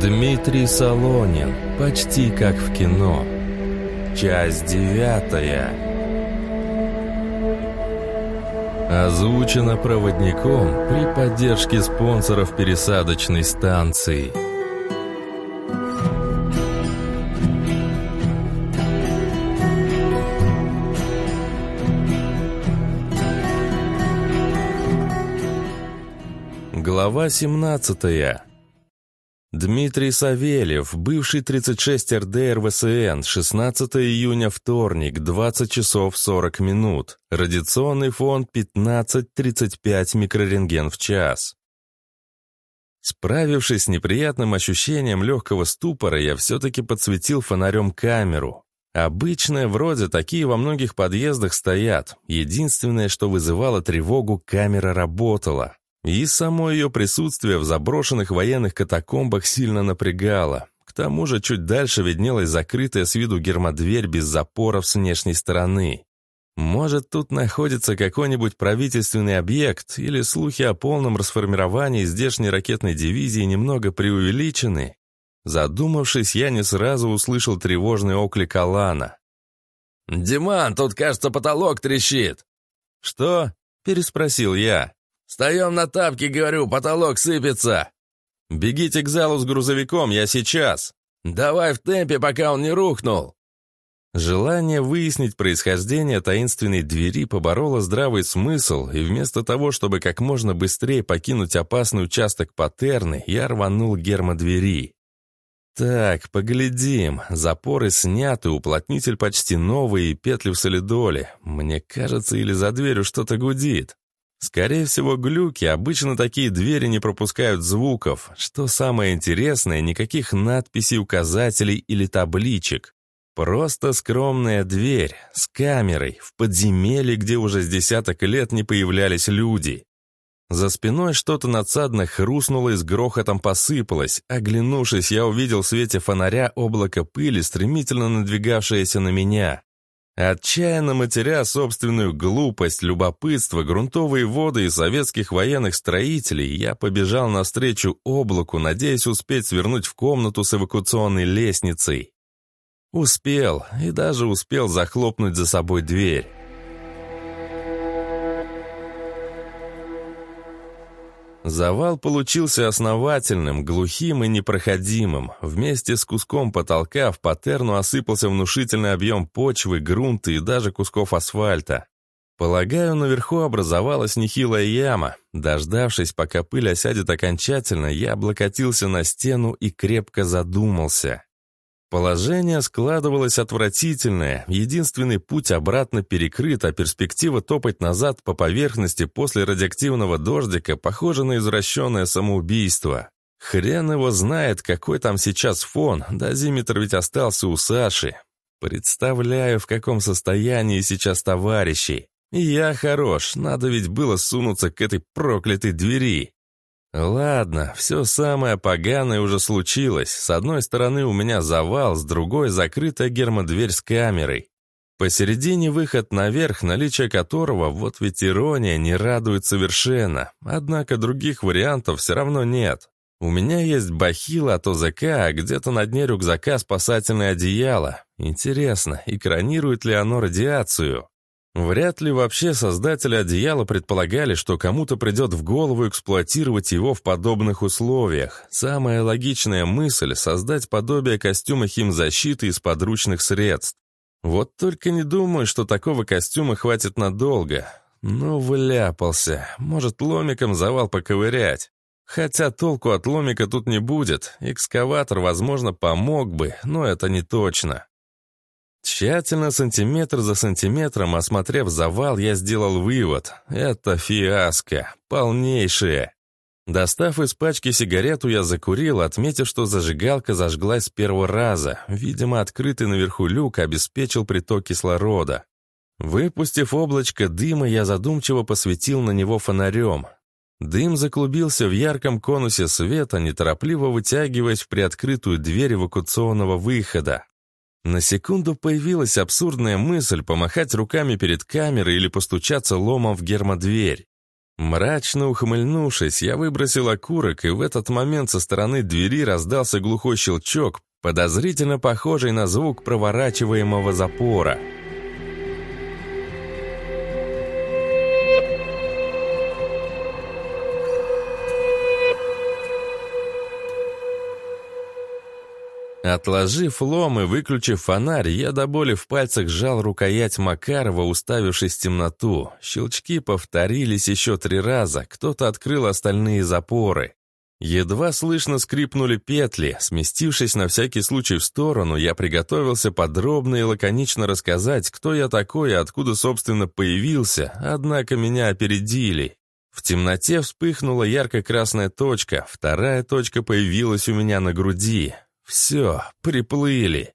Дмитрий Солонин. Почти как в кино. Часть девятая. Озвучено проводником при поддержке спонсоров пересадочной станции. Глава 17. Дмитрий Савельев, бывший 36 РД РВСН, 16 июня, вторник, 20 часов 40 минут. Радиационный фон 15-35 микрорентген в час. Справившись с неприятным ощущением легкого ступора, я все-таки подсветил фонарем камеру. Обычная, вроде, такие во многих подъездах стоят. Единственное, что вызывало тревогу, камера работала. И само ее присутствие в заброшенных военных катакомбах сильно напрягало. К тому же чуть дальше виднелась закрытая с виду гермодверь без запоров с внешней стороны. Может, тут находится какой-нибудь правительственный объект, или слухи о полном расформировании здешней ракетной дивизии немного преувеличены? Задумавшись, я не сразу услышал тревожный оклик Алана. «Диман, тут, кажется, потолок трещит!» «Что?» — переспросил я. «Встаем на тапки, говорю, потолок сыпется!» «Бегите к залу с грузовиком, я сейчас!» «Давай в темпе, пока он не рухнул!» Желание выяснить происхождение таинственной двери побороло здравый смысл, и вместо того, чтобы как можно быстрее покинуть опасный участок Патерны, я рванул гермодвери. Так, поглядим. Запоры сняты, уплотнитель почти новый и петли в солидоле. Мне кажется, или за дверью что-то гудит. Скорее всего, глюки. Обычно такие двери не пропускают звуков. Что самое интересное, никаких надписей, указателей или табличек. Просто скромная дверь с камерой в подземелье, где уже с десяток лет не появлялись люди. За спиной что-то надсадно хрустнуло и с грохотом посыпалось. Оглянувшись, я увидел в свете фонаря облако пыли, стремительно надвигавшееся на меня. Отчаянно матеря собственную глупость, любопытство, грунтовые воды и советских военных строителей, я побежал навстречу облаку, надеясь успеть свернуть в комнату с эвакуационной лестницей. Успел, и даже успел захлопнуть за собой дверь. Завал получился основательным, глухим и непроходимым. Вместе с куском потолка в патерну осыпался внушительный объем почвы, грунта и даже кусков асфальта. Полагаю, наверху образовалась нехилая яма. Дождавшись, пока пыль осядет окончательно, я облокотился на стену и крепко задумался. Положение складывалось отвратительное, единственный путь обратно перекрыт, а перспектива топать назад по поверхности после радиоактивного дождика похожа на извращенное самоубийство. Хрен его знает, какой там сейчас фон, дозиметр ведь остался у Саши. Представляю, в каком состоянии сейчас товарищи. Я хорош, надо ведь было сунуться к этой проклятой двери. Ладно, все самое поганое уже случилось. С одной стороны у меня завал, с другой закрытая гермодверь с камерой. Посередине выход наверх, наличие которого, вот ведь ирония, не радует совершенно. Однако других вариантов все равно нет. У меня есть бахила от ОЗК, а где-то на дне рюкзака спасательное одеяло. Интересно, экранирует ли оно радиацию? Вряд ли вообще создатели одеяла предполагали, что кому-то придет в голову эксплуатировать его в подобных условиях. Самая логичная мысль — создать подобие костюма химзащиты из подручных средств. Вот только не думаю, что такого костюма хватит надолго. Ну, вляпался. Может, ломиком завал поковырять. Хотя толку от ломика тут не будет. Экскаватор, возможно, помог бы, но это не точно. Тщательно, сантиметр за сантиметром, осмотрев завал, я сделал вывод. Это фиаско. Полнейшее. Достав из пачки сигарету, я закурил, отметив, что зажигалка зажглась с первого раза. Видимо, открытый наверху люк обеспечил приток кислорода. Выпустив облачко дыма, я задумчиво посветил на него фонарем. Дым заклубился в ярком конусе света, неторопливо вытягиваясь в приоткрытую дверь эвакуационного выхода. На секунду появилась абсурдная мысль помахать руками перед камерой или постучаться ломом в гермодверь. Мрачно ухмыльнувшись, я выбросил окурок, и в этот момент со стороны двери раздался глухой щелчок, подозрительно похожий на звук проворачиваемого запора. Отложив лом и выключив фонарь, я до боли в пальцах сжал рукоять Макарова, уставившись в темноту. Щелчки повторились еще три раза, кто-то открыл остальные запоры. Едва слышно скрипнули петли. Сместившись на всякий случай в сторону, я приготовился подробно и лаконично рассказать, кто я такой и откуда, собственно, появился, однако меня опередили. В темноте вспыхнула ярко-красная точка, вторая точка появилась у меня на груди. Все, приплыли.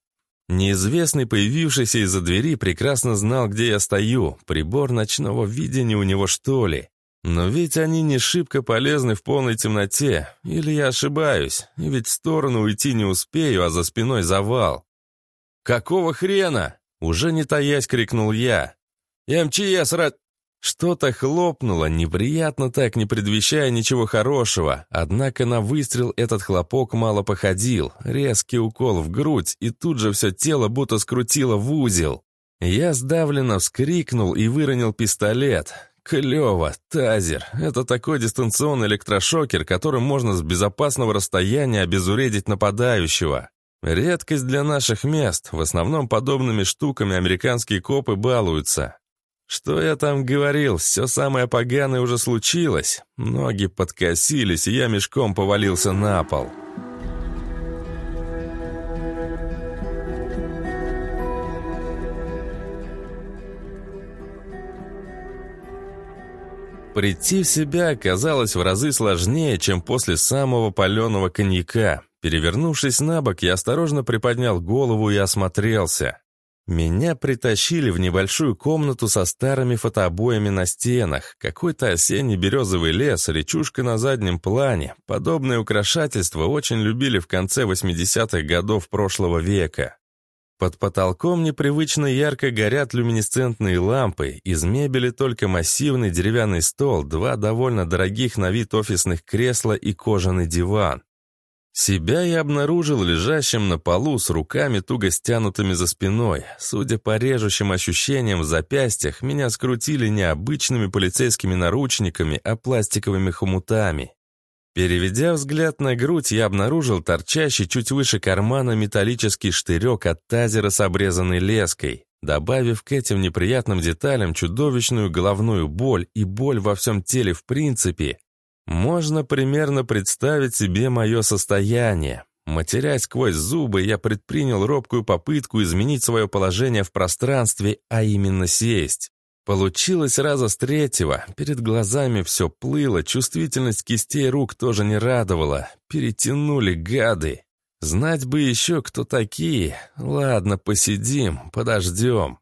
Неизвестный, появившийся из-за двери, прекрасно знал, где я стою. Прибор ночного видения у него, что ли? Но ведь они не шибко полезны в полной темноте. Или я ошибаюсь? Ведь в сторону уйти не успею, а за спиной завал. «Какого хрена?» Уже не таясь, крикнул я. «МЧС, рад...» Что-то хлопнуло, неприятно так, не предвещая ничего хорошего. Однако на выстрел этот хлопок мало походил. Резкий укол в грудь, и тут же все тело будто скрутило в узел. Я сдавленно вскрикнул и выронил пистолет. Клево, тазер. Это такой дистанционный электрошокер, которым можно с безопасного расстояния обезвредить нападающего. Редкость для наших мест. В основном подобными штуками американские копы балуются. Что я там говорил, все самое поганое уже случилось. Ноги подкосились, и я мешком повалился на пол. Прийти в себя оказалось в разы сложнее, чем после самого паленого коньяка. Перевернувшись на бок, я осторожно приподнял голову и осмотрелся. Меня притащили в небольшую комнату со старыми фотообоями на стенах, какой-то осенний березовый лес, речушка на заднем плане. Подобные украшательства очень любили в конце 80-х годов прошлого века. Под потолком непривычно ярко горят люминесцентные лампы, из мебели только массивный деревянный стол, два довольно дорогих на вид офисных кресла и кожаный диван. Себя я обнаружил лежащим на полу с руками туго стянутыми за спиной. Судя по режущим ощущениям в запястьях, меня скрутили не обычными полицейскими наручниками, а пластиковыми хомутами. Переведя взгляд на грудь, я обнаружил торчащий чуть выше кармана металлический штырек от тазера с обрезанной леской, добавив к этим неприятным деталям чудовищную головную боль и боль во всем теле в принципе, можно примерно представить себе мое состояние. Матерясь сквозь зубы, я предпринял робкую попытку изменить свое положение в пространстве, а именно сесть. Получилось раза с третьего. Перед глазами все плыло, чувствительность кистей рук тоже не радовала. Перетянули гады. Знать бы еще, кто такие. Ладно, посидим, подождем.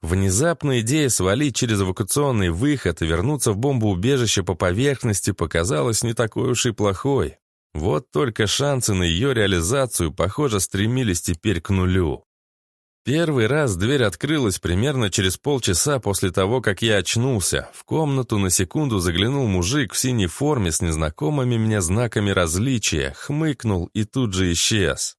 Внезапная идея свалить через эвакуационный выход и вернуться в бомбоубежище по поверхности показалась не такой уж и плохой. Вот только шансы на ее реализацию, похоже, стремились теперь к нулю. Первый раз дверь открылась примерно через полчаса после того, как я очнулся. В комнату на секунду заглянул мужик в синей форме с незнакомыми мне знаками различия, хмыкнул и тут же исчез.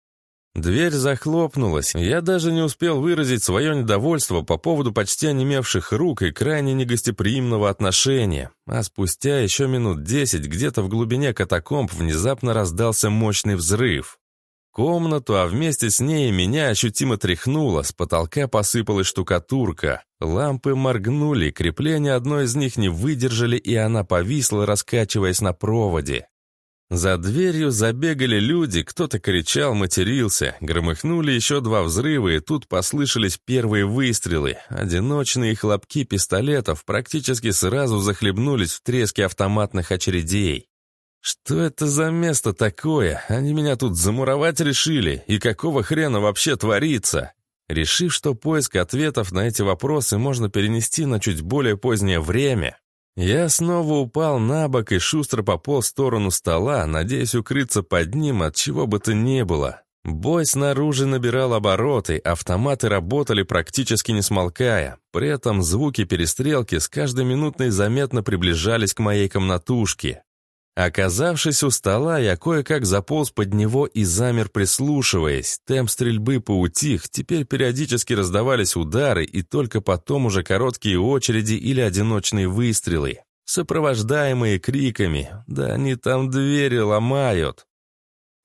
Дверь захлопнулась. Я даже не успел выразить свое недовольство по поводу почти онемевших рук и крайне негостеприимного отношения. А спустя еще минут десять где-то в глубине катакомб внезапно раздался мощный взрыв. Комнату, а вместе с ней меня ощутимо тряхнуло, с потолка посыпалась штукатурка. Лампы моргнули, крепления одной из них не выдержали, и она повисла, раскачиваясь на проводе. За дверью забегали люди, кто-то кричал, матерился, громыхнули еще два взрыва, и тут послышались первые выстрелы. Одиночные хлопки пистолетов практически сразу захлебнулись в треске автоматных очередей. «Что это за место такое? Они меня тут замуровать решили? И какого хрена вообще творится?» Решив, что поиск ответов на эти вопросы можно перенести на чуть более позднее время, я снова упал на бок и шустро пополз в сторону стола, надеясь укрыться под ним от чего бы то ни было. Бой снаружи набирал обороты, автоматы работали практически не смолкая. При этом звуки перестрелки с каждой минутной заметно приближались к моей комнатушке. Оказавшись у стола, я кое-как заполз под него и замер, прислушиваясь. Темп стрельбы поутих, теперь периодически раздавались удары и только потом уже короткие очереди или одиночные выстрелы, сопровождаемые криками «Да они там двери ломают!».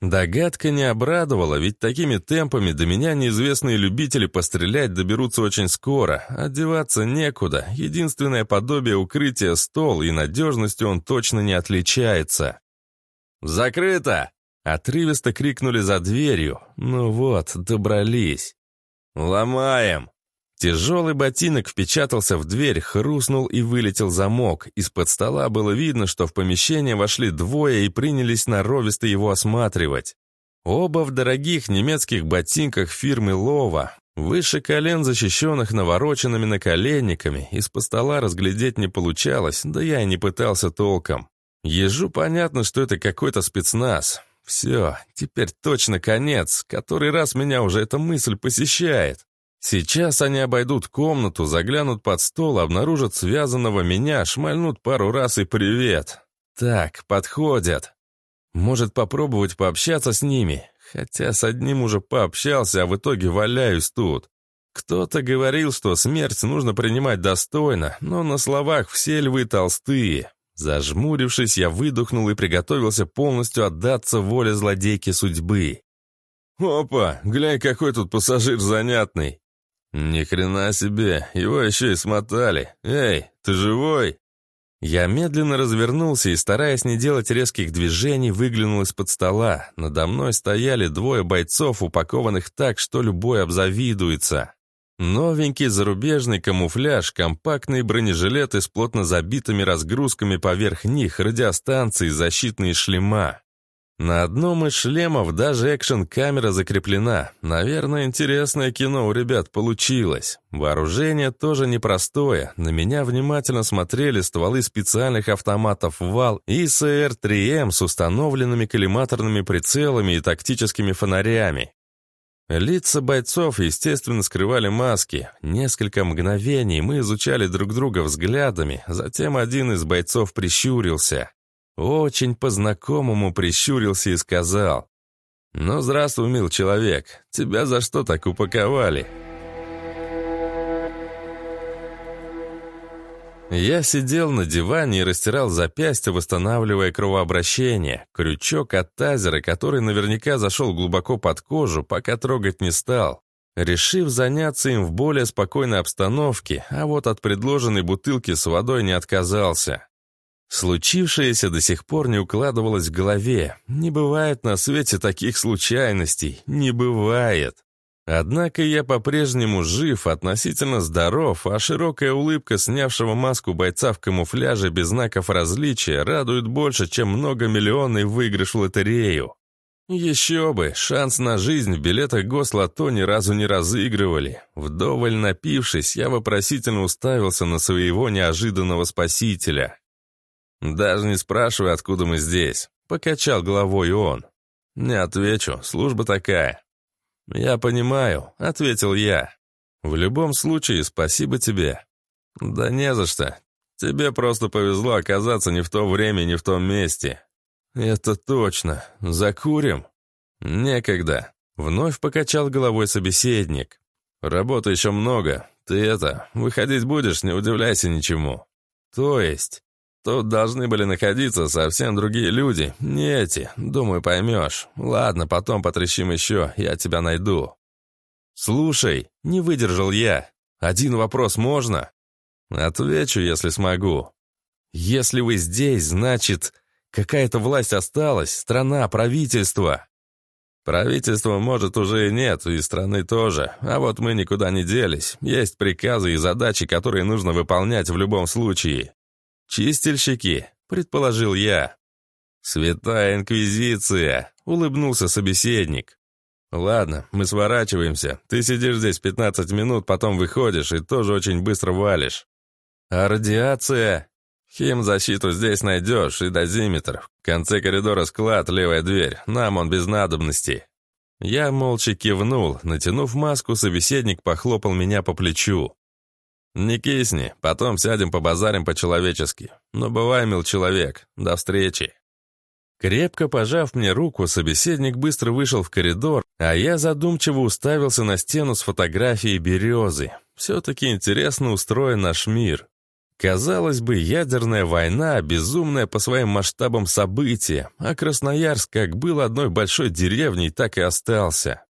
Догадка не обрадовала, ведь такими темпами до меня неизвестные любители пострелять доберутся очень скоро. Одеваться некуда, единственное подобие укрытия — стол, и надежностью он точно не отличается. «Закрыто!» — отрывисто крикнули за дверью. Ну вот, добрались. «Ломаем!» Тяжелый ботинок впечатался в дверь, хрустнул и вылетел замок. Из-под стола было видно, что в помещение вошли двое и принялись наровисто его осматривать. Оба в дорогих немецких ботинках фирмы «Лова». Выше колен, защищенных навороченными наколенниками, из-под стола разглядеть не получалось, да я и не пытался толком. Ежу понятно, что это какой-то спецназ. Все, теперь точно конец. Который раз меня уже эта мысль посещает. Сейчас они обойдут комнату, заглянут под стол, обнаружат связанного меня, шмальнут пару раз и привет. Так, подходят. Может попробовать пообщаться с ними, хотя с одним уже пообщался, а в итоге валяюсь тут. Кто-то говорил, что смерть нужно принимать достойно, но на словах все львы толстые. Зажмурившись, я выдохнул и приготовился полностью отдаться воле злодейки судьбы. «Опа, глянь, какой тут пассажир занятный!» «Ни хрена себе, его еще и смотали. Эй, ты живой?» Я медленно развернулся и, стараясь не делать резких движений, выглянул из-под стола. Надо мной стояли двое бойцов, упакованных так, что любой обзавидуется. Новенький зарубежный камуфляж, компактные бронежилеты с плотно забитыми разгрузками поверх них, радиостанции, защитные шлема. На одном из шлемов даже экшн-камера закреплена. Наверное, интересное кино у ребят получилось. Вооружение тоже непростое. На меня внимательно смотрели стволы специальных автоматов ВАЛ и СР-3М с установленными коллиматорными прицелами и тактическими фонарями. Лица бойцов, естественно, скрывали маски. Несколько мгновений мы изучали друг друга взглядами, затем один из бойцов прищурился. Очень по-знакомому прищурился и сказал. «Ну, здравствуй, мил человек. Тебя за что так упаковали?» Я сидел на диване и растирал запястье, восстанавливая кровообращение. Крючок от тазера, который наверняка зашел глубоко под кожу, пока трогать не стал. Решив заняться им в более спокойной обстановке, а вот от предложенной бутылки с водой не отказался. Случившееся до сих пор не укладывалось в голове. Не бывает на свете таких случайностей. Не бывает. Однако я по-прежнему жив, относительно здоров, а широкая улыбка снявшего маску бойца в камуфляже без знаков различия радует больше, чем многомиллионный выигрыш в лотерею. Еще бы, шанс на жизнь в билетах гослото ни разу не разыгрывали. Вдоволь напившись, я вопросительно уставился на своего неожиданного спасителя. «Даже не спрашивай, откуда мы здесь», — покачал головой он. «Не отвечу, служба такая». «Я понимаю», — ответил я. «В любом случае, спасибо тебе». «Да не за что. Тебе просто повезло оказаться не в то время, не в том месте». «Это точно. Закурим?» «Некогда», — вновь покачал головой собеседник. «Работы еще много. Ты это, выходить будешь, не удивляйся ничему». «То есть?» Тут должны были находиться совсем другие люди, не эти, думаю, поймешь. Ладно, потом потрещим еще, я тебя найду. Слушай, не выдержал я. Один вопрос можно? Отвечу, если смогу. Если вы здесь, значит, какая-то власть осталась, страна, правительство. Правительства, может, уже и нет, и страны тоже. А вот мы никуда не делись. Есть приказы и задачи, которые нужно выполнять в любом случае. «Чистильщики», — предположил я. «Святая Инквизиция», — улыбнулся собеседник. «Ладно, мы сворачиваемся. Ты сидишь здесь 15 минут, потом выходишь и тоже очень быстро валишь». «А радиация?» «Химзащиту здесь найдешь и дозиметр. В конце коридора склад, левая дверь. Нам он без надобности». Я молча кивнул, натянув маску, собеседник похлопал меня по плечу. «Не кисни, потом сядем побазарим по-человечески. Но бывай, мил человек. До встречи». Крепко пожав мне руку, собеседник быстро вышел в коридор, а я задумчиво уставился на стену с фотографией березы. Все-таки интересно устроен наш мир. Казалось бы, ядерная война, безумная по своим масштабам событие, а Красноярск как был одной большой деревней, так и остался.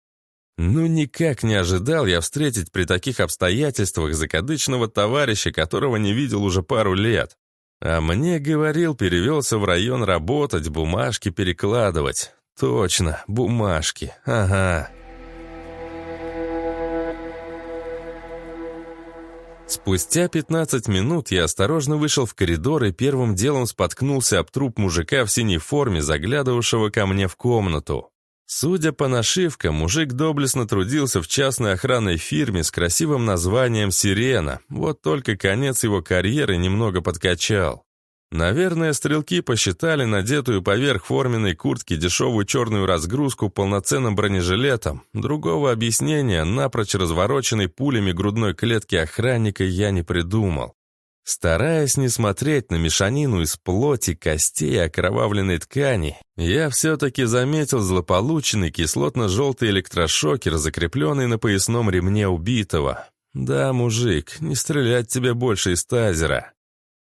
Ну, никак не ожидал я встретить при таких обстоятельствах закадычного товарища, которого не видел уже пару лет. А мне, говорил, перевелся в район работать, бумажки перекладывать. Точно, бумажки, ага. Спустя 15 минут я осторожно вышел в коридор и первым делом споткнулся об труп мужика в синей форме, заглядывавшего ко мне в комнату. Судя по нашивкам, мужик доблестно трудился в частной охранной фирме с красивым названием «Сирена», вот только конец его карьеры немного подкачал. Наверное, стрелки посчитали надетую поверх форменной куртки дешевую черную разгрузку полноценным бронежилетом. Другого объяснения напрочь развороченной пулями грудной клетки охранника я не придумал. Стараясь не смотреть на мешанину из плоти, костей и окровавленной ткани, я все-таки заметил злополученный кислотно-желтый электрошокер, закрепленный на поясном ремне убитого. «Да, мужик, не стрелять тебе больше из тазера».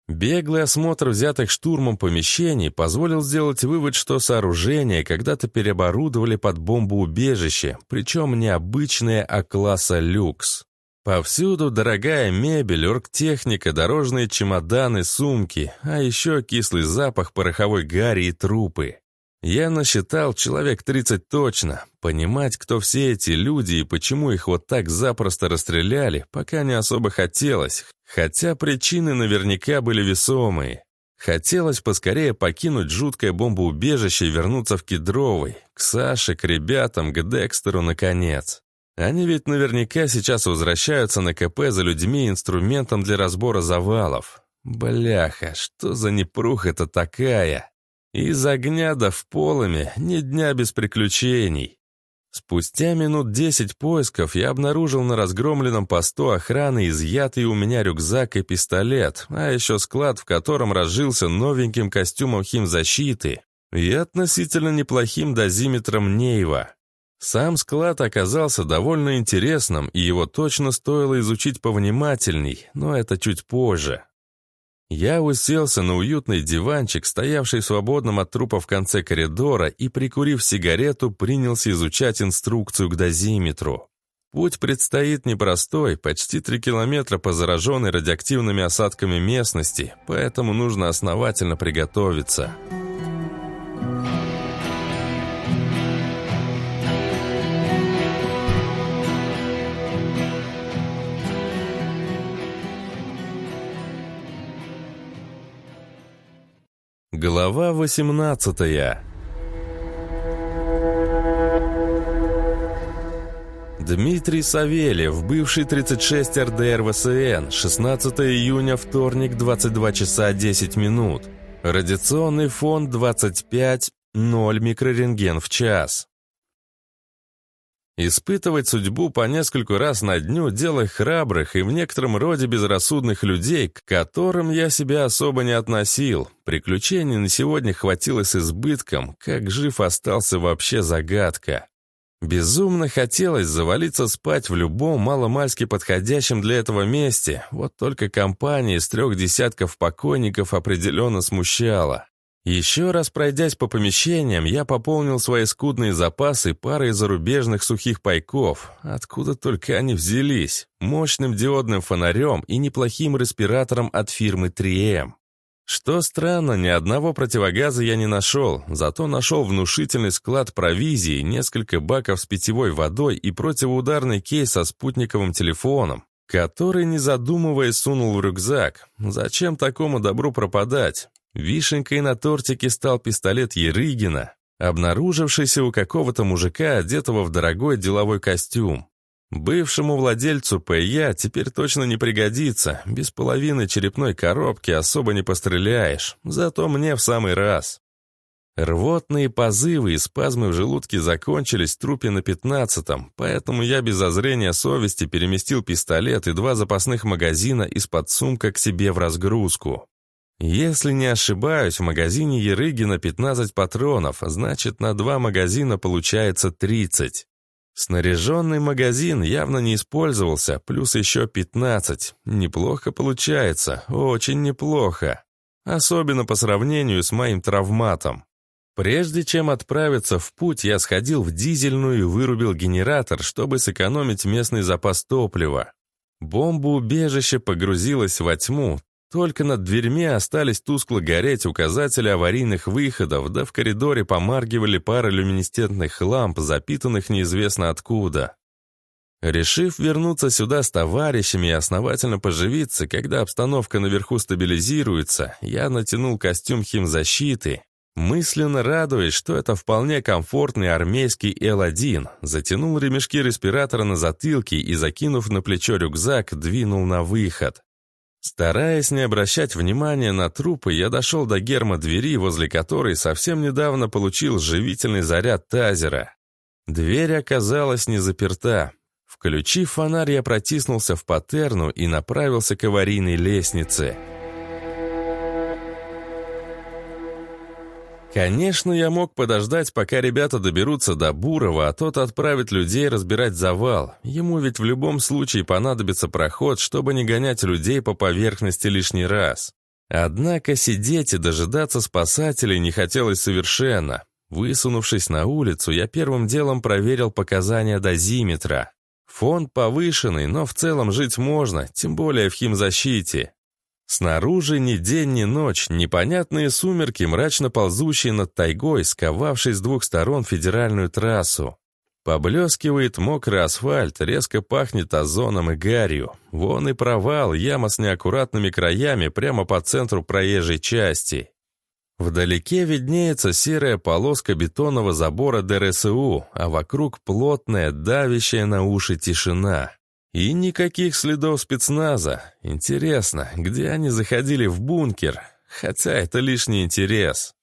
Беглый осмотр взятых штурмом помещений позволил сделать вывод, что сооружение когда-то переоборудовали под бомбоубежище, причем не обычное, а класса люкс. Повсюду дорогая мебель, оргтехника, дорожные чемоданы, сумки, а еще кислый запах пороховой гари и трупы. Я насчитал человек 30 точно. Понимать, кто все эти люди и почему их вот так запросто расстреляли, пока не особо хотелось, хотя причины наверняка были весомые. Хотелось поскорее покинуть жуткое бомбоубежище и вернуться в Кедровый, к Саше, к ребятам, к Декстеру, наконец. Они ведь наверняка сейчас возвращаются на КП за людьми и инструментом для разбора завалов. Бляха, что за непруха-то такая? Из огня да в полами, ни дня без приключений. Спустя минут десять поисков я обнаружил на разгромленном посту охраны изъятый у меня рюкзак и пистолет, а еще склад, в котором разжился новеньким костюмом химзащиты и относительно неплохим дозиметром Нейва. Сам склад оказался довольно интересным, и его точно стоило изучить повнимательней, но это чуть позже. Я уселся на уютный диванчик, стоявший свободным от трупа в конце коридора, и, прикурив сигарету, принялся изучать инструкцию к дозиметру. Путь предстоит непростой, почти три километра по зараженной радиоактивными осадками местности, поэтому нужно основательно приготовиться. Глава 18 Дмитрий Савельев, бывший 36 РДР ВСН, 16 июня, вторник, 22 часа 10 минут. Радиационный фон 25, 0 микрорентген в час. Испытывать судьбу по нескольку раз на дню – дело храбрых и в некотором роде безрассудных людей, к которым я себя особо не относил. Приключений на сегодня хватило с избытком, как жив остался вообще загадка. Безумно хотелось завалиться спать в любом маломальски подходящем для этого месте, вот только компания из трех десятков покойников определенно смущала. Еще раз пройдясь по помещениям, я пополнил свои скудные запасы парой зарубежных сухих пайков, откуда только они взялись, мощным диодным фонарем и неплохим респиратором от фирмы 3M. Что странно, ни одного противогаза я не нашел, зато нашел внушительный склад провизии, несколько баков с питьевой водой и противоударный кейс со спутниковым телефоном, который, не задумываясь, сунул в рюкзак. Зачем такому добру пропадать? Вишенкой на тортике стал пистолет Ерыгина, обнаружившийся у какого-то мужика, одетого в дорогой деловой костюм. Бывшему владельцу ПЯ теперь точно не пригодится, без половины черепной коробки особо не постреляешь, зато мне в самый раз. Рвотные позывы и спазмы в желудке закончились в трупе на пятнадцатом, поэтому я без озрения совести переместил пистолет и два запасных магазина из-под сумка к себе в разгрузку. Если не ошибаюсь, в магазине Ерыгина 15 патронов, значит, на два магазина получается 30. Снаряженный магазин явно не использовался, плюс еще 15. Неплохо получается, очень неплохо. Особенно по сравнению с моим травматом. Прежде чем отправиться в путь, я сходил в дизельную и вырубил генератор, чтобы сэкономить местный запас топлива. Бомба-убежище погрузилась во тьму, только над дверьми остались тускло гореть указатели аварийных выходов, да в коридоре помаргивали пара люминесцентных ламп, запитанных неизвестно откуда. Решив вернуться сюда с товарищами и основательно поживиться, когда обстановка наверху стабилизируется, я натянул костюм химзащиты, мысленно радуясь, что это вполне комфортный армейский Л-1, затянул ремешки респиратора на затылке и, закинув на плечо рюкзак, двинул на выход. Стараясь не обращать внимания на трупы, я дошел до герма двери, возле которой совсем недавно получил живительный заряд тазера. Дверь оказалась не заперта. Включив фонарь, я протиснулся в патерну и направился к аварийной лестнице. Конечно, я мог подождать, пока ребята доберутся до Бурова, а тот отправит людей разбирать завал. Ему ведь в любом случае понадобится проход, чтобы не гонять людей по поверхности лишний раз. Однако сидеть и дожидаться спасателей не хотелось совершенно. Высунувшись на улицу, я первым делом проверил показания дозиметра. Фон повышенный, но в целом жить можно, тем более в химзащите. Снаружи ни день, ни ночь, непонятные сумерки, мрачно ползущие над тайгой, сковавшей с двух сторон федеральную трассу. Поблескивает мокрый асфальт, резко пахнет озоном и гарью. Вон и провал, яма с неаккуратными краями прямо по центру проезжей части. Вдалеке виднеется серая полоска бетонного забора ДРСУ, а вокруг плотная, давящая на уши тишина. И никаких следов спецназа. Интересно, где они заходили в бункер? Хотя это лишний интерес.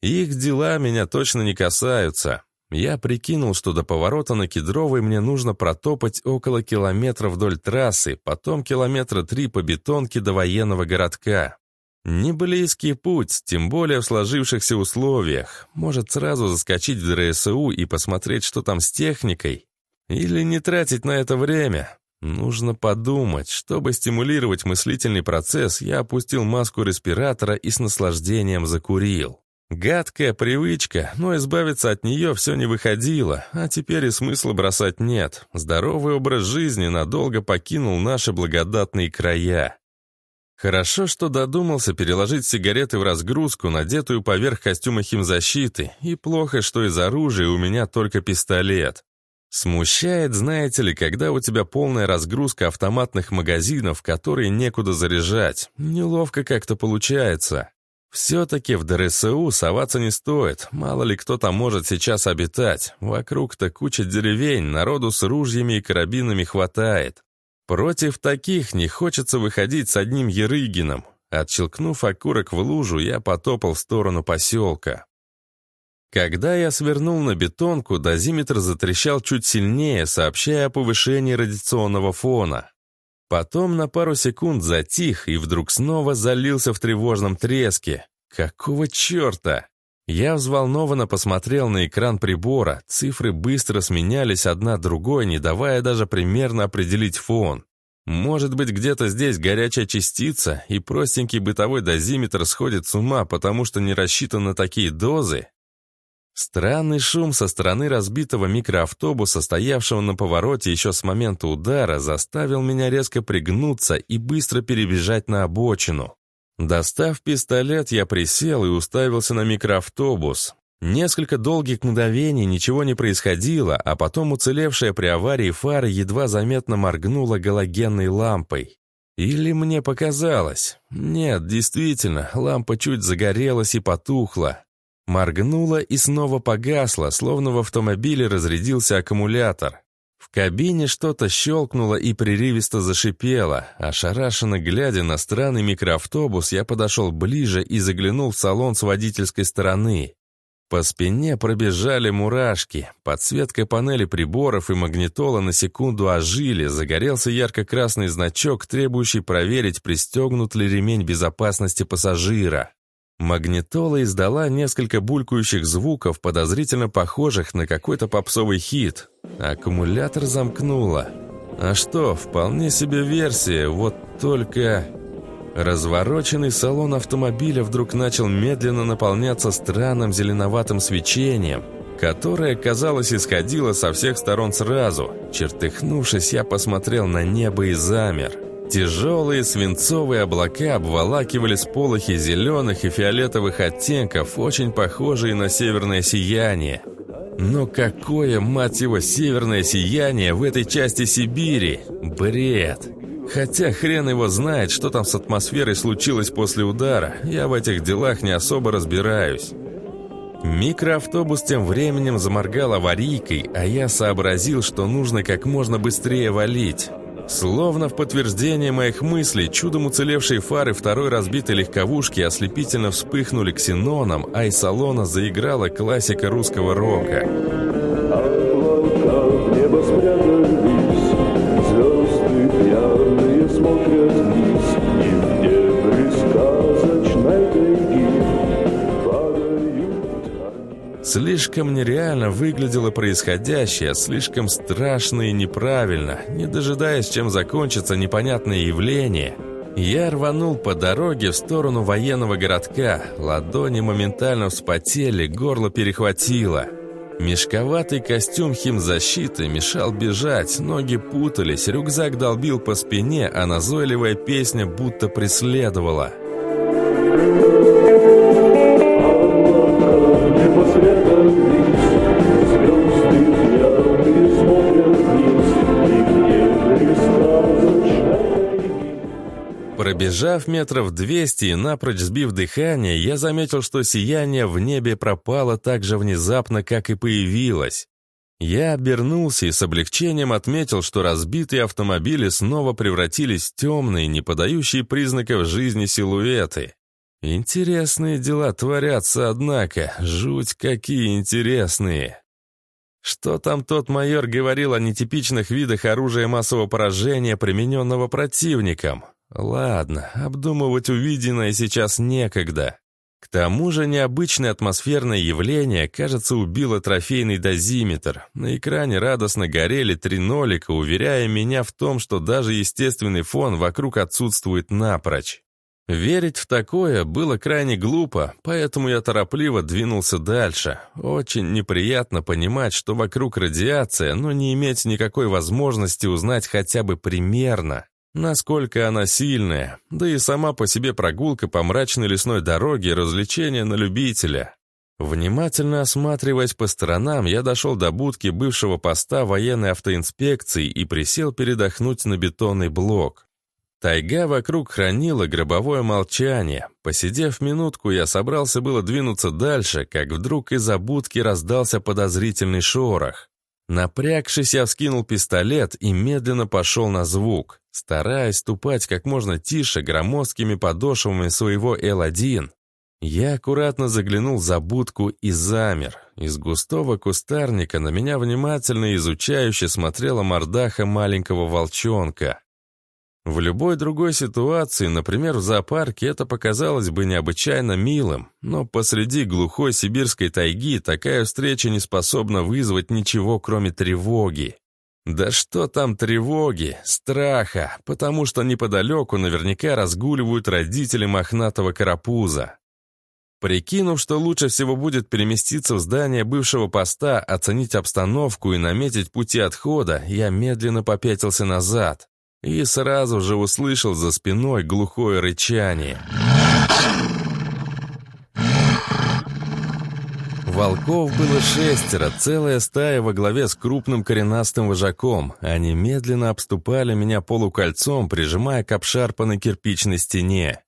Их дела меня точно не касаются. Я прикинул, что до поворота на Кедровой мне нужно протопать около километра вдоль трассы, потом километра три по бетонке до военного городка. Не близкий путь, тем более в сложившихся условиях. Может, сразу заскочить в ДРСУ и посмотреть, что там с техникой? Или не тратить на это время? Нужно подумать. Чтобы стимулировать мыслительный процесс, я опустил маску респиратора и с наслаждением закурил. Гадкая привычка, но избавиться от нее все не выходило, а теперь и смысла бросать нет. Здоровый образ жизни надолго покинул наши благодатные края. Хорошо, что додумался переложить сигареты в разгрузку, надетую поверх костюма химзащиты, и плохо, что из оружия у меня только пистолет. Смущает, знаете ли, когда у тебя полная разгрузка автоматных магазинов, которые некуда заряжать. Неловко как-то получается. Все-таки в ДРСУ соваться не стоит. Мало ли кто там может сейчас обитать. Вокруг-то куча деревень, народу с ружьями и карабинами хватает. Против таких не хочется выходить с одним Ерыгином. Отщелкнув окурок в лужу, я потопал в сторону поселка. Когда я свернул на бетонку, дозиметр затрещал чуть сильнее, сообщая о повышении радиационного фона. Потом на пару секунд затих и вдруг снова залился в тревожном треске. Какого черта? Я взволнованно посмотрел на экран прибора. Цифры быстро сменялись одна другой, не давая даже примерно определить фон. Может быть, где-то здесь горячая частица, и простенький бытовой дозиметр сходит с ума, потому что не рассчитан на такие дозы? Странный шум со стороны разбитого микроавтобуса, стоявшего на повороте еще с момента удара, заставил меня резко пригнуться и быстро перебежать на обочину. Достав пистолет, я присел и уставился на микроавтобус. Несколько долгих мгновений ничего не происходило, а потом уцелевшая при аварии фара едва заметно моргнула галогенной лампой. Или мне показалось? Нет, действительно, лампа чуть загорелась и потухла. Моргнула и снова погасла, словно в автомобиле разрядился аккумулятор. В кабине что-то щелкнуло и прерывисто зашипело. Ошарашенно глядя на странный микроавтобус, я подошел ближе и заглянул в салон с водительской стороны. По спине пробежали мурашки. Подсветка панели приборов и магнитола на секунду ожили, загорелся ярко-красный значок, требующий проверить, пристегнут ли ремень безопасности пассажира. Магнитола издала несколько булькающих звуков, подозрительно похожих на какой-то попсовый хит. Аккумулятор замкнуло. А что, вполне себе версия, вот только... Развороченный салон автомобиля вдруг начал медленно наполняться странным зеленоватым свечением, которое, казалось, исходило со всех сторон сразу. Чертыхнувшись, я посмотрел на небо и замер. Тяжелые свинцовые облака обволакивали сполохи зеленых и фиолетовых оттенков, очень похожие на северное сияние. Но какое, мать его, северное сияние в этой части Сибири? Бред! Хотя хрен его знает, что там с атмосферой случилось после удара. Я в этих делах не особо разбираюсь. Микроавтобус тем временем заморгал аварийкой, а я сообразил, что нужно как можно быстрее валить. Словно в подтверждение моих мыслей, чудом уцелевшие фары второй разбитой легковушки ослепительно вспыхнули ксеноном, а из салона заиграла классика русского рока. Слишком нереально выглядело происходящее, слишком страшно и неправильно. Не дожидаясь, чем закончится непонятное явление, я рванул по дороге в сторону военного городка. Ладони моментально вспотели, горло перехватило. Мешковатый костюм химзащиты мешал бежать, ноги путались, рюкзак долбил по спине, а назойливая песня будто преследовала. Пробежав метров двести и напрочь сбив дыхание, я заметил, что сияние в небе пропало так же внезапно, как и появилось. Я обернулся и с облегчением отметил, что разбитые автомобили снова превратились в темные, не подающие признаков жизни силуэты. Интересные дела творятся, однако, жуть какие интересные. Что там тот майор говорил о нетипичных видах оружия массового поражения, примененного противником? Ладно, обдумывать увиденное сейчас некогда. К тому же необычное атмосферное явление, кажется, убило трофейный дозиметр. На экране радостно горели три нолика, уверяя меня в том, что даже естественный фон вокруг отсутствует напрочь. Верить в такое было крайне глупо, поэтому я торопливо двинулся дальше. Очень неприятно понимать, что вокруг радиация, но не иметь никакой возможности узнать хотя бы примерно, Насколько она сильная, да и сама по себе прогулка по мрачной лесной дороге – развлечение на любителя. Внимательно осматриваясь по сторонам, я дошел до будки бывшего поста военной автоинспекции и присел передохнуть на бетонный блок. Тайга вокруг хранила гробовое молчание. Посидев минутку, я собрался было двинуться дальше, как вдруг из-за будки раздался подозрительный шорох. Напрягшись, я вскинул пистолет и медленно пошел на звук. Стараясь ступать как можно тише громоздкими подошвами своего Л-1, я аккуратно заглянул за будку и замер. Из густого кустарника на меня внимательно и изучающе смотрела мордаха маленького волчонка. В любой другой ситуации, например, в зоопарке, это показалось бы необычайно милым, но посреди глухой сибирской тайги такая встреча не способна вызвать ничего, кроме тревоги. Да что там тревоги, страха, потому что неподалеку наверняка разгуливают родители мохнатого карапуза. Прикинув, что лучше всего будет переместиться в здание бывшего поста, оценить обстановку и наметить пути отхода, я медленно попятился назад и сразу же услышал за спиной глухое рычание. Волков было шестеро, целая стая во главе с крупным коренастым вожаком. Они медленно обступали меня полукольцом, прижимая к обшарпанной кирпичной стене.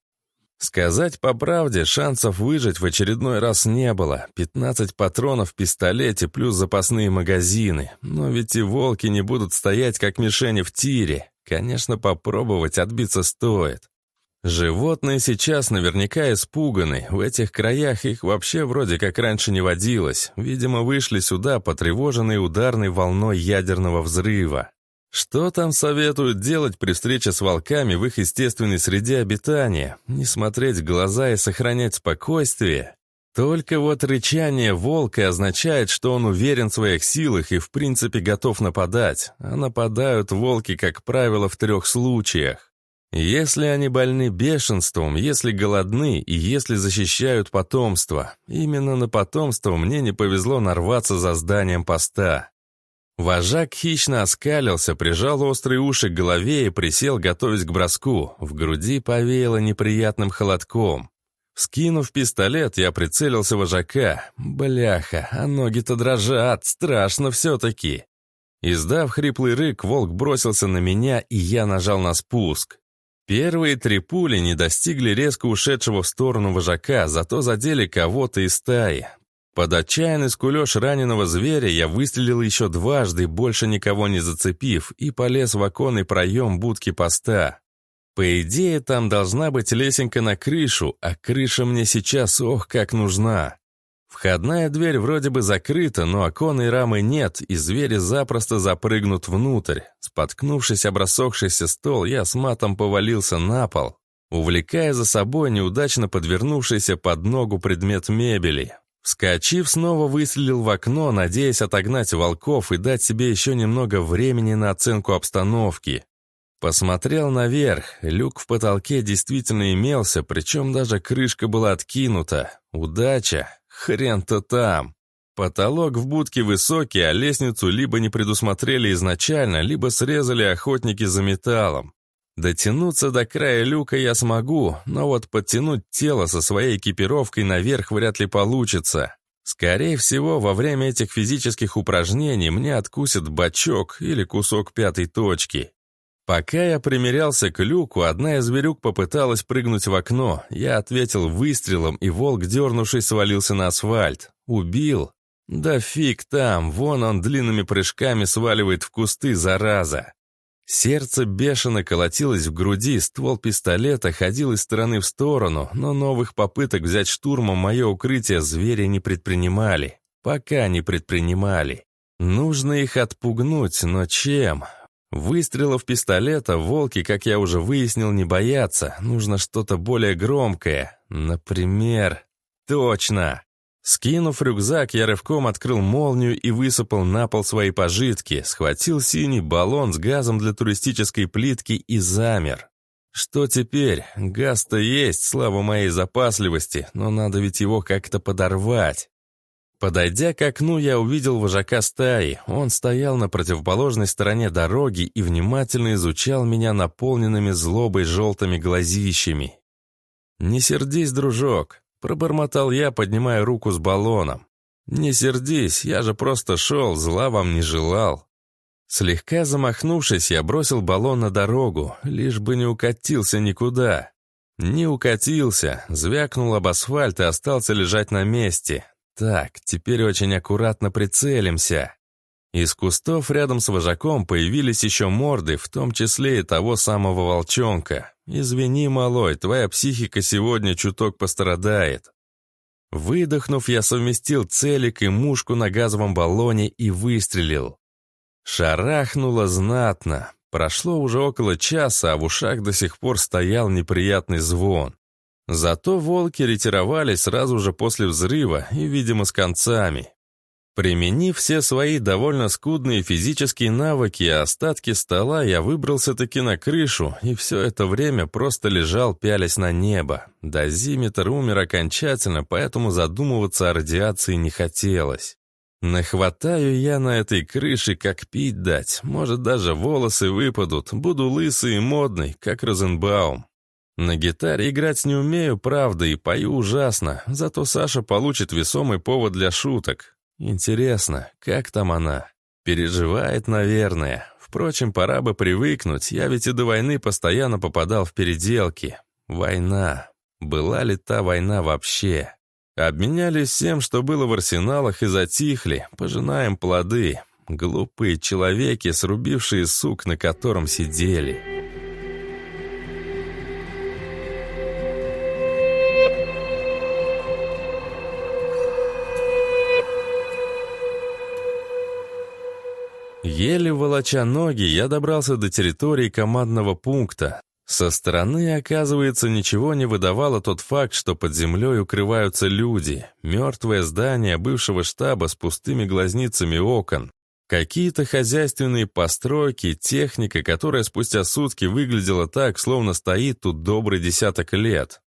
Сказать по правде, шансов выжить в очередной раз не было. 15 патронов в пистолете плюс запасные магазины. Но ведь и волки не будут стоять как мишени в тире. Конечно, попробовать отбиться стоит. Животные сейчас наверняка испуганы, в этих краях их вообще вроде как раньше не водилось. Видимо, вышли сюда, потревоженные ударной волной ядерного взрыва. Что там советуют делать при встрече с волками в их естественной среде обитания? Не смотреть в глаза и сохранять спокойствие? Только вот рычание волка означает, что он уверен в своих силах и в принципе готов нападать, а нападают волки, как правило, в трех случаях. Если они больны бешенством, если голодны и если защищают потомство. Именно на потомство мне не повезло нарваться за зданием поста. Вожак хищно оскалился, прижал острые уши к голове и присел, готовясь к броску. В груди повеяло неприятным холодком. Скинув пистолет, я прицелился вожака. Бляха, а ноги-то дрожат, страшно все-таки. Издав хриплый рык, волк бросился на меня, и я нажал на спуск. Первые три пули не достигли резко ушедшего в сторону вожака, зато задели кого-то из стаи. Под отчаянный скулеж раненого зверя я выстрелил еще дважды, больше никого не зацепив, и полез в оконный проем будки поста. По идее, там должна быть лесенка на крышу, а крыша мне сейчас ох как нужна. Входная дверь вроде бы закрыта, но оконной рамы нет, и звери запросто запрыгнут внутрь. Споткнувшись об рассохшийся стол, я с матом повалился на пол, увлекая за собой неудачно подвернувшийся под ногу предмет мебели. Вскочив, снова выстрелил в окно, надеясь отогнать волков и дать себе еще немного времени на оценку обстановки. Посмотрел наверх, люк в потолке действительно имелся, причем даже крышка была откинута. Удача, хрен-то там. Потолок в будке высокий, а лестницу либо не предусмотрели изначально, либо срезали охотники за металлом. Дотянуться до края люка я смогу, но вот подтянуть тело со своей экипировкой наверх вряд ли получится. Скорее всего, во время этих физических упражнений мне откусят бачок или кусок пятой точки. Пока я примерялся к люку, одна из зверюк попыталась прыгнуть в окно. Я ответил выстрелом, и волк, дернувшись, свалился на асфальт. Убил. Да фиг там, вон он длинными прыжками сваливает в кусты, зараза. Сердце бешено колотилось в груди, ствол пистолета ходил из стороны в сторону, но новых попыток взять штурмом мое укрытие звери не предпринимали. Пока не предпринимали. Нужно их отпугнуть, но чем? Выстрелов пистолета волки, как я уже выяснил, не боятся. Нужно что-то более громкое. Например... Точно! Скинув рюкзак, я рывком открыл молнию и высыпал на пол свои пожитки, схватил синий баллон с газом для туристической плитки и замер. Что теперь? Газ-то есть, слава моей запасливости, но надо ведь его как-то подорвать. Подойдя к окну, я увидел вожака стаи. Он стоял на противоположной стороне дороги и внимательно изучал меня наполненными злобой желтыми глазищами. «Не сердись, дружок», — пробормотал я, поднимая руку с баллоном. «Не сердись, я же просто шел, зла вам не желал». Слегка замахнувшись, я бросил баллон на дорогу, лишь бы не укатился никуда. Не укатился, звякнул об асфальт и остался лежать на месте. Так, теперь очень аккуратно прицелимся. Из кустов рядом с вожаком появились еще морды, в том числе и того самого волчонка. «Извини, малой, твоя психика сегодня чуток пострадает». Выдохнув, я совместил целик и мушку на газовом баллоне и выстрелил. Шарахнуло знатно. Прошло уже около часа, а в ушах до сих пор стоял неприятный звон. Зато волки ретировались сразу же после взрыва и, видимо, с концами. Применив все свои довольно скудные физические навыки и остатки стола, я выбрался-таки на крышу и все это время просто лежал, пялясь на небо. Дозиметр умер окончательно, поэтому задумываться о радиации не хотелось. Нахватаю я на этой крыше, как пить дать. Может, даже волосы выпадут. Буду лысый и модный, как Розенбаум. На гитаре играть не умею, правда, и пою ужасно, зато Саша получит весомый повод для шуток. Интересно, как там она? Переживает, наверное. Впрочем, пора бы привыкнуть, я ведь и до войны постоянно попадал в переделки. Война. Была ли та война вообще? Обменялись всем, что было в арсеналах, и затихли, пожинаем плоды. Глупые человеки, срубившие сук, на котором сидели. Еле волоча ноги, я добрался до территории командного пункта. Со стороны, оказывается, ничего не выдавало тот факт, что под землей укрываются люди. Мертвое здание бывшего штаба с пустыми глазницами окон. Какие-то хозяйственные постройки, техника, которая спустя сутки выглядела так, словно стоит тут добрый десяток лет.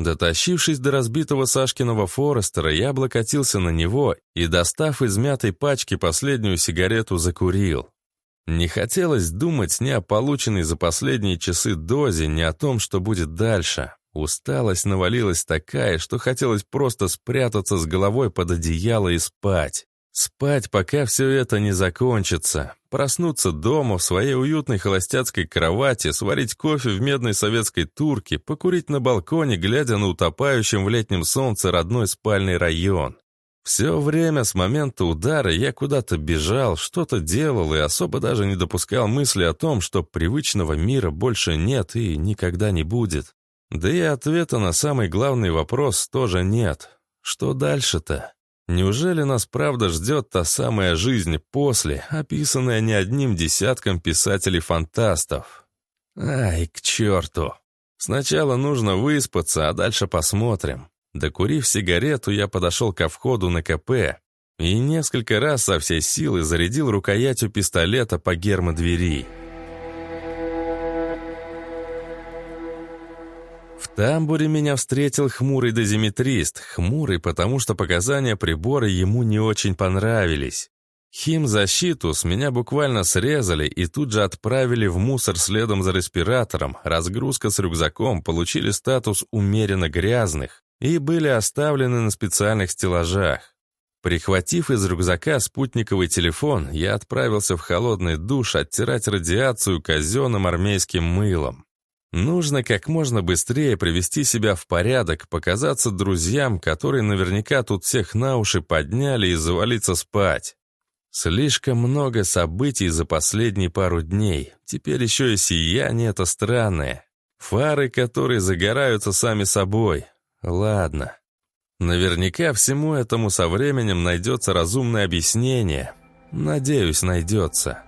Дотащившись до разбитого Сашкиного Форестера, я облокотился на него и, достав из мятой пачки последнюю сигарету, закурил. Не хотелось думать ни о полученной за последние часы дозе, ни о том, что будет дальше. Усталость навалилась такая, что хотелось просто спрятаться с головой под одеяло и спать. Спать, пока все это не закончится. Проснуться дома в своей уютной холостяцкой кровати, сварить кофе в медной советской турке, покурить на балконе, глядя на утопающем в летнем солнце родной спальный район. Все время с момента удара я куда-то бежал, что-то делал и особо даже не допускал мысли о том, что привычного мира больше нет и никогда не будет. Да и ответа на самый главный вопрос тоже нет. Что дальше-то? Неужели нас правда ждет та самая жизнь после, описанная не одним десятком писателей-фантастов? Ай, к черту! Сначала нужно выспаться, а дальше посмотрим. Докурив сигарету, я подошел ко входу на КП и несколько раз со всей силы зарядил рукоятью пистолета по гермодвери. В тамбуре меня встретил хмурый дозиметрист, хмурый, потому что показания прибора ему не очень понравились. Химзащиту с меня буквально срезали и тут же отправили в мусор следом за респиратором. Разгрузка с рюкзаком получили статус умеренно грязных и были оставлены на специальных стеллажах. Прихватив из рюкзака спутниковый телефон, я отправился в холодный душ оттирать радиацию казенным армейским мылом. Нужно как можно быстрее привести себя в порядок, показаться друзьям, которые наверняка тут всех на уши подняли и завалиться спать. Слишком много событий за последние пару дней. Теперь еще и сияние это странное. Фары, которые загораются сами собой. Ладно. Наверняка всему этому со временем найдется разумное объяснение. Надеюсь, найдется.